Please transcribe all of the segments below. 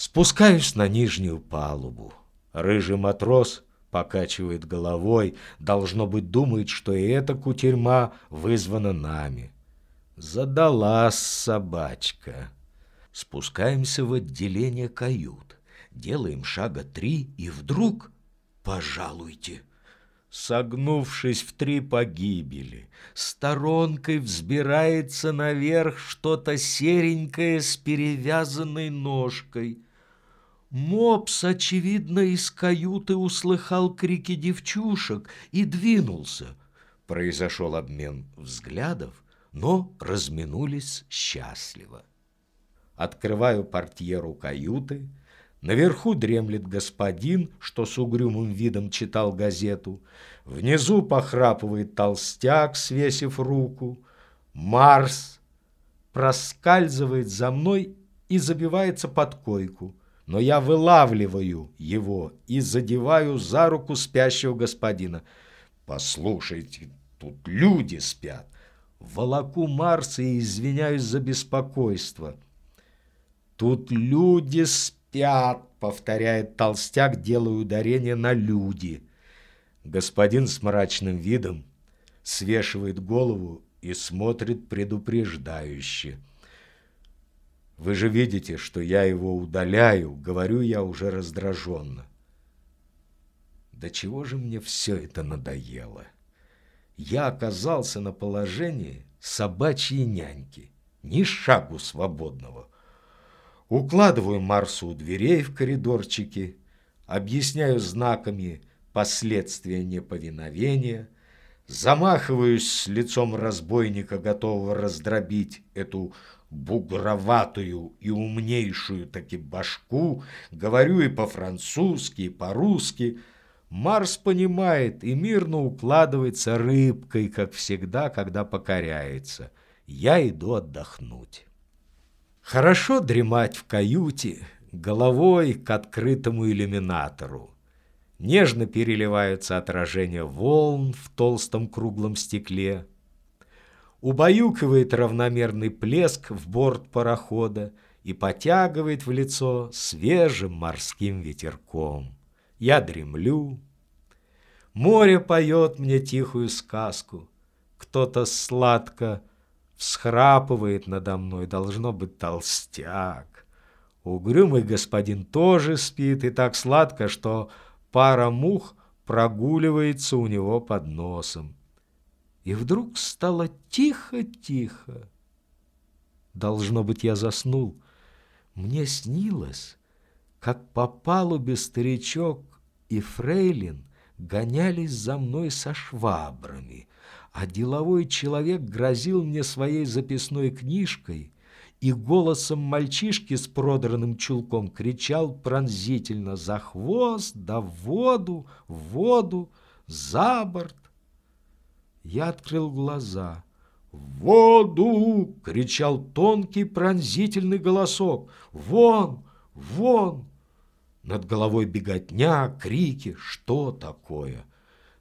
Спускаюсь на нижнюю палубу. Рыжий матрос покачивает головой, должно быть, думает, что и эта кутерьма вызвана нами. Задалась собачка. Спускаемся в отделение кают. Делаем шага три, и вдруг... Пожалуйте! Согнувшись в три погибели, сторонкой взбирается наверх что-то серенькое с перевязанной ножкой. Мопс, очевидно, из каюты услыхал крики девчушек и двинулся. Произошел обмен взглядов, но разминулись счастливо. Открываю портьеру каюты, Наверху дремлет господин, что с угрюмым видом читал газету. Внизу похрапывает толстяк, свесив руку. Марс проскальзывает за мной и забивается под койку. Но я вылавливаю его и задеваю за руку спящего господина. «Послушайте, тут люди спят!» Волоку Марса и извиняюсь за беспокойство. «Тут люди спят!» повторяет толстяк, делая ударение на люди. Господин с мрачным видом свешивает голову и смотрит предупреждающе. Вы же видите, что я его удаляю, говорю я уже раздраженно. Да чего же мне все это надоело? Я оказался на положении собачьей няньки, ни шагу свободного. Укладываю Марсу у дверей в коридорчике, объясняю знаками последствия неповиновения, замахиваюсь с лицом разбойника, готового раздробить эту бугроватую и умнейшую таки башку, говорю и по-французски, и по-русски. Марс понимает и мирно укладывается рыбкой, как всегда, когда покоряется. Я иду отдохнуть. Хорошо дремать в каюте, головой к открытому иллюминатору. Нежно переливаются отражения волн в толстом круглом стекле. Убаюкивает равномерный плеск в борт парохода и потягивает в лицо свежим морским ветерком. Я дремлю. Море поет мне тихую сказку. Кто-то сладко всхрапывает надо мной, должно быть толстяк. Угрюмый господин тоже спит и так сладко, что пара мух прогуливается у него под носом. И вдруг стало тихо-тихо. Должно быть, я заснул. Мне снилось, как по палубе старичок и фрейлин гонялись за мной со швабрами, а деловой человек грозил мне своей записной книжкой и голосом мальчишки с продранным чулком кричал пронзительно «За хвост, да в воду, в воду, за борт!» Я открыл глаза. «В воду!» — кричал тонкий пронзительный голосок. «Вон! Вон!» Над головой беготня, крики. Что такое?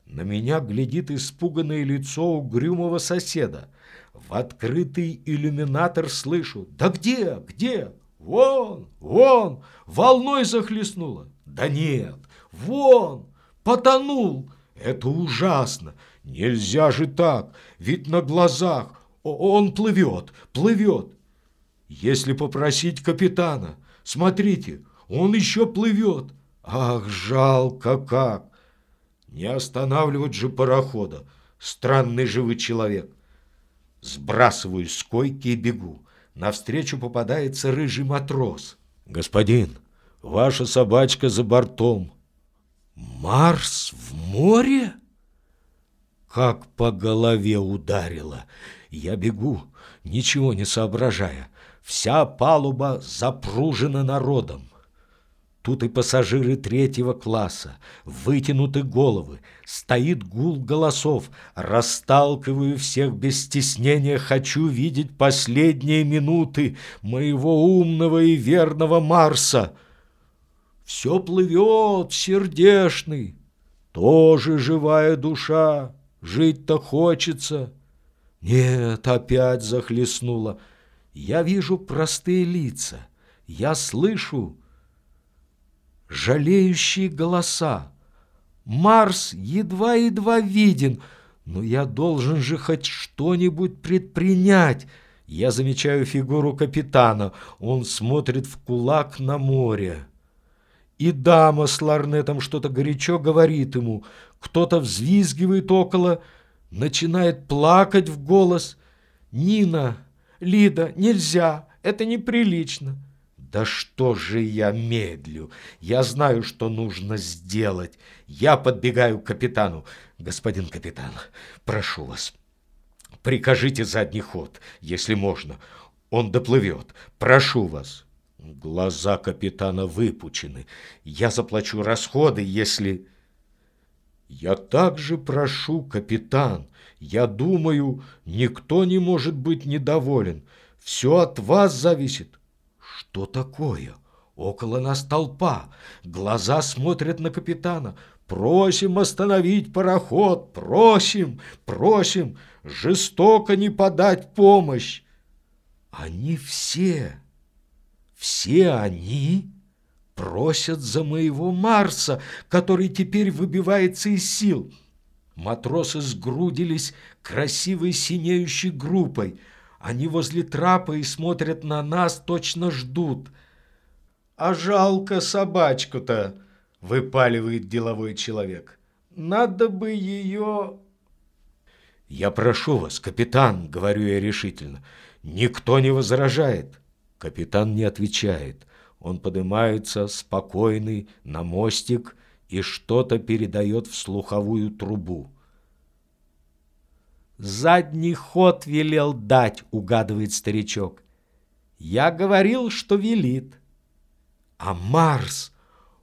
На меня глядит испуганное лицо угрюмого соседа. В открытый иллюминатор слышу. «Да где? Где? Вон! Вон! Волной захлестнуло!» «Да нет! Вон! Потонул! Это ужасно! Нельзя же так! Ведь на глазах он плывет, плывет! Если попросить капитана, смотрите, он еще плывет! Ах, жалко как! Не останавливать же парохода. Странный живый человек. Сбрасываю с койки и бегу. Навстречу попадается рыжий матрос. «Господин, ваша собачка за бортом». «Марс в море?» Как по голове ударило. Я бегу, ничего не соображая. Вся палуба запружена народом. Тут и пассажиры третьего класса, вытянуты головы, стоит гул голосов, расталкиваю всех без стеснения, хочу видеть последние минуты моего умного и верного Марса. Все плывет, сердешный, тоже живая душа, жить-то хочется. Нет, опять захлестнуло. Я вижу простые лица, я слышу, жалеющие голоса. Марс едва-едва виден, но я должен же хоть что-нибудь предпринять. Я замечаю фигуру капитана. Он смотрит в кулак на море. И дама с ларнетом что-то горячо говорит ему. Кто-то взвизгивает около, начинает плакать в голос. «Нина, Лида, нельзя, это неприлично». Да что же я медлю? Я знаю, что нужно сделать. Я подбегаю к капитану. Господин капитан, прошу вас, прикажите задний ход, если можно. Он доплывет. Прошу вас. Глаза капитана выпучены. Я заплачу расходы, если... Я также прошу, капитан. Я думаю, никто не может быть недоволен. Все от вас зависит. Что такое? Около нас толпа. Глаза смотрят на капитана. Просим остановить пароход. Просим, просим. Жестоко не подать помощь. Они все, все они просят за моего Марса, который теперь выбивается из сил. Матросы сгрудились красивой синеющей группой. Они возле трапа и смотрят на нас, точно ждут. «А жалко собачку-то!» — выпаливает деловой человек. «Надо бы ее...» «Я прошу вас, капитан», — говорю я решительно, — «никто не возражает». Капитан не отвечает. Он поднимается, спокойный, на мостик и что-то передает в слуховую трубу. «Задний ход велел дать», — угадывает старичок. «Я говорил, что велит». А Марс,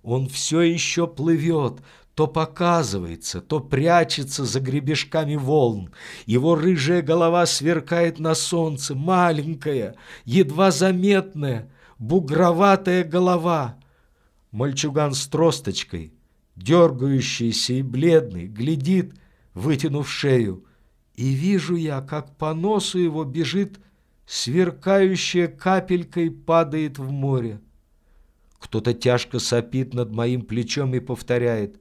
он все еще плывет, то показывается, то прячется за гребешками волн. Его рыжая голова сверкает на солнце, маленькая, едва заметная, бугроватая голова. Мальчуган с тросточкой, дергающийся и бледный, глядит, вытянув шею. И вижу я, как по носу его бежит сверкающая капелькой падает в море. Кто-то тяжко сопит над моим плечом и повторяет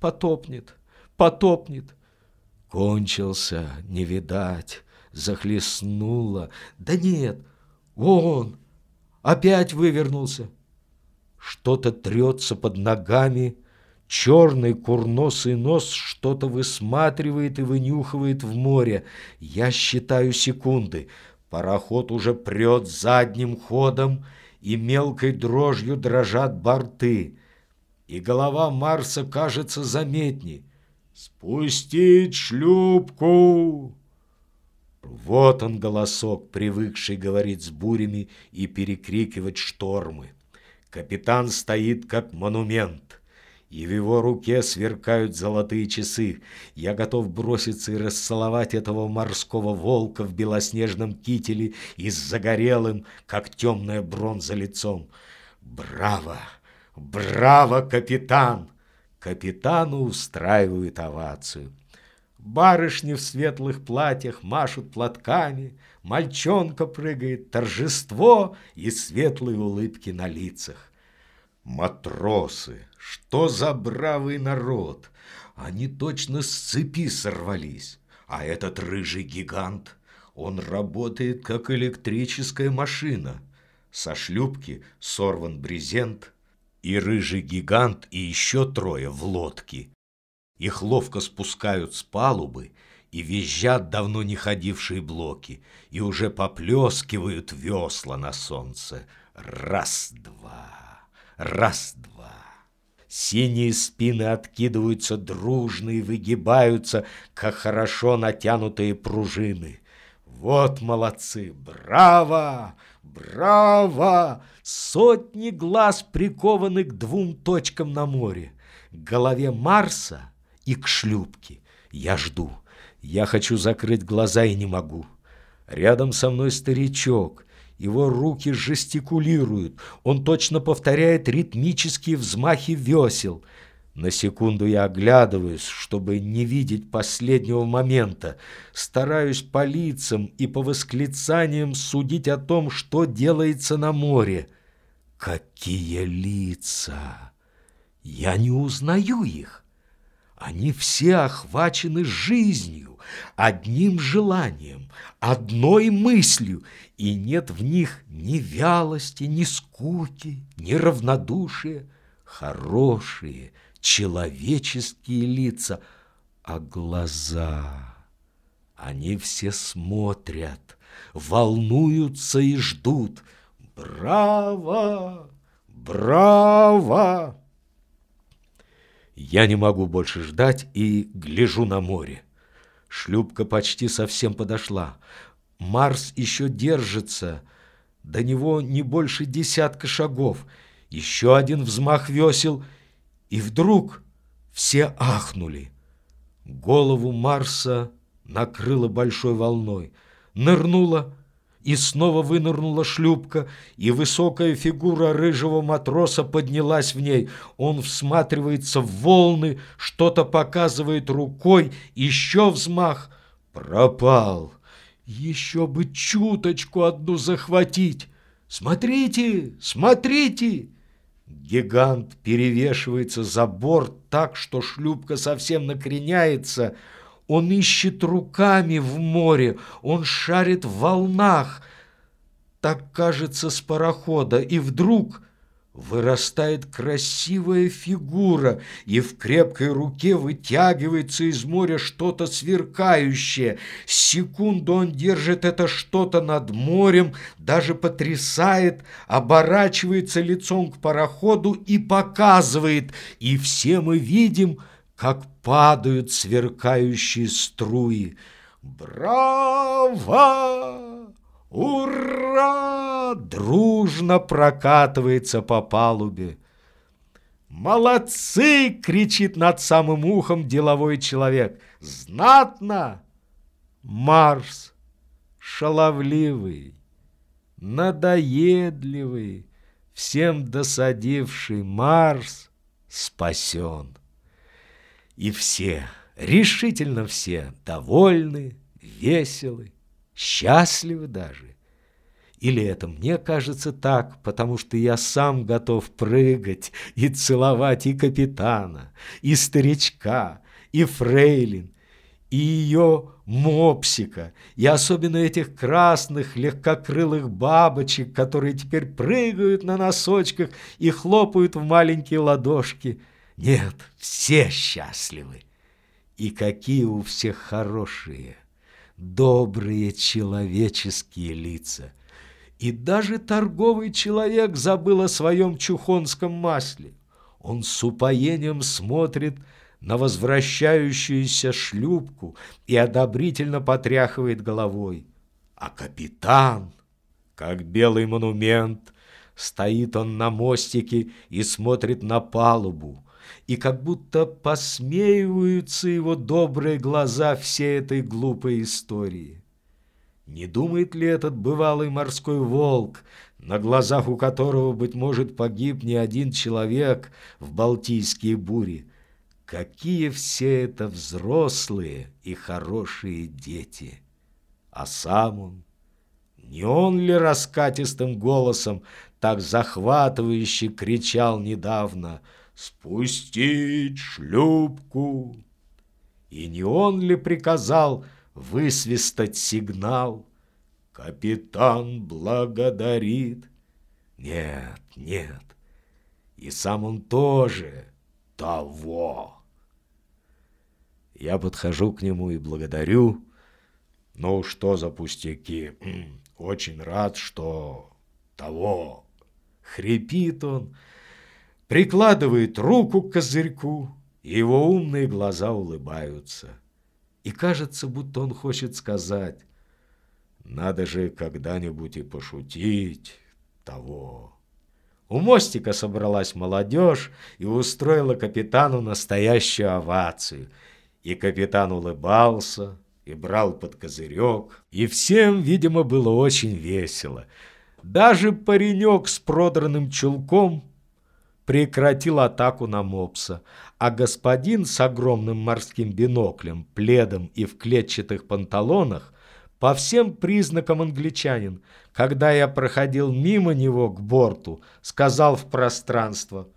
«Потопнет, потопнет». Кончился, не видать, захлестнуло. Да нет, он опять вывернулся. Что-то трется под ногами, черный курносый нос что-то высматривает и вынюхивает в море. Я считаю секунды. Пароход уже прет задним ходом, и мелкой дрожью дрожат борты, и голова Марса кажется заметней. «Спустить шлюпку!» Вот он голосок, привыкший говорить с бурями и перекрикивать штормы. Капитан стоит как монумент и в его руке сверкают золотые часы. Я готов броситься и расцеловать этого морского волка в белоснежном кителе и с загорелым, как темная бронза лицом. Браво! Браво, капитан! Капитану устраивают овацию. Барышни в светлых платьях машут платками, мальчонка прыгает, торжество и светлые улыбки на лицах. Матросы, что за бравый народ! Они точно с цепи сорвались. А этот рыжий гигант, он работает как электрическая машина. Со шлюпки сорван брезент, и рыжий гигант, и еще трое в лодке. Их ловко спускают с палубы и визжат давно не ходившие блоки, и уже поплескивают весла на солнце. Раз-два. Раз-два. Синие спины откидываются дружно и выгибаются, как хорошо натянутые пружины. Вот молодцы! Браво! Браво! Сотни глаз прикованы к двум точкам на море. К голове Марса и к шлюпке. Я жду. Я хочу закрыть глаза и не могу. Рядом со мной старичок. Его руки жестикулируют, он точно повторяет ритмические взмахи весел. На секунду я оглядываюсь, чтобы не видеть последнего момента. Стараюсь по лицам и по восклицаниям судить о том, что делается на море. Какие лица! Я не узнаю их. Они все охвачены жизнью, одним желанием, одной мыслью, и нет в них ни вялости, ни скуки, ни равнодушия. Хорошие, человеческие лица, а глаза... Они все смотрят, волнуются и ждут. Браво! Браво! Я не могу больше ждать и гляжу на море. Шлюпка почти совсем подошла. Марс еще держится. До него не больше десятка шагов. Еще один взмах весел, и вдруг все ахнули. Голову Марса накрыло большой волной. Нырнула и снова вынырнула шлюпка, и высокая фигура рыжего матроса поднялась в ней. Он всматривается в волны, что-то показывает рукой, еще взмах. Пропал. Еще бы чуточку одну захватить. Смотрите, смотрите! Гигант перевешивается за борт так, что шлюпка совсем накреняется, он ищет руками в море, он шарит в волнах. Так кажется с парохода, и вдруг вырастает красивая фигура, и в крепкой руке вытягивается из моря что-то сверкающее. Секунду он держит это что-то над морем, даже потрясает, оборачивается лицом к пароходу и показывает, и все мы видим — как падают сверкающие струи. «Браво! Ура!» дружно прокатывается по палубе. «Молодцы!» — кричит над самым ухом деловой человек. «Знатно!» Марс, шаловливый, надоедливый, всем досадивший Марс спасен. И все, решительно все, довольны, веселы, счастливы даже. Или это мне кажется так, потому что я сам готов прыгать и целовать и капитана, и старичка, и фрейлин, и ее мопсика, и особенно этих красных легкокрылых бабочек, которые теперь прыгают на носочках и хлопают в маленькие ладошки – нет, все счастливы. И какие у всех хорошие, добрые человеческие лица. И даже торговый человек забыл о своем чухонском масле. Он с упоением смотрит на возвращающуюся шлюпку и одобрительно потряхивает головой. А капитан, как белый монумент, стоит он на мостике и смотрит на палубу и как будто посмеиваются его добрые глаза всей этой глупой истории. Не думает ли этот бывалый морской волк, на глазах у которого, быть может, погиб не один человек в Балтийские бури, какие все это взрослые и хорошие дети? А сам он, не он ли раскатистым голосом так захватывающе кричал недавно — спустить шлюпку. И не он ли приказал высвистать сигнал? Капитан благодарит. Нет, нет, и сам он тоже того. Я подхожу к нему и благодарю. Ну, что за пустяки? Очень рад, что того. Хрипит он, прикладывает руку к козырьку, и его умные глаза улыбаются. И кажется, будто он хочет сказать, надо же когда-нибудь и пошутить того. У мостика собралась молодежь и устроила капитану настоящую овацию. И капитан улыбался и брал под козырек. И всем, видимо, было очень весело. Даже паренек с продранным чулком прекратил атаку на мопса, а господин с огромным морским биноклем, пледом и в клетчатых панталонах по всем признакам англичанин, когда я проходил мимо него к борту, сказал в пространство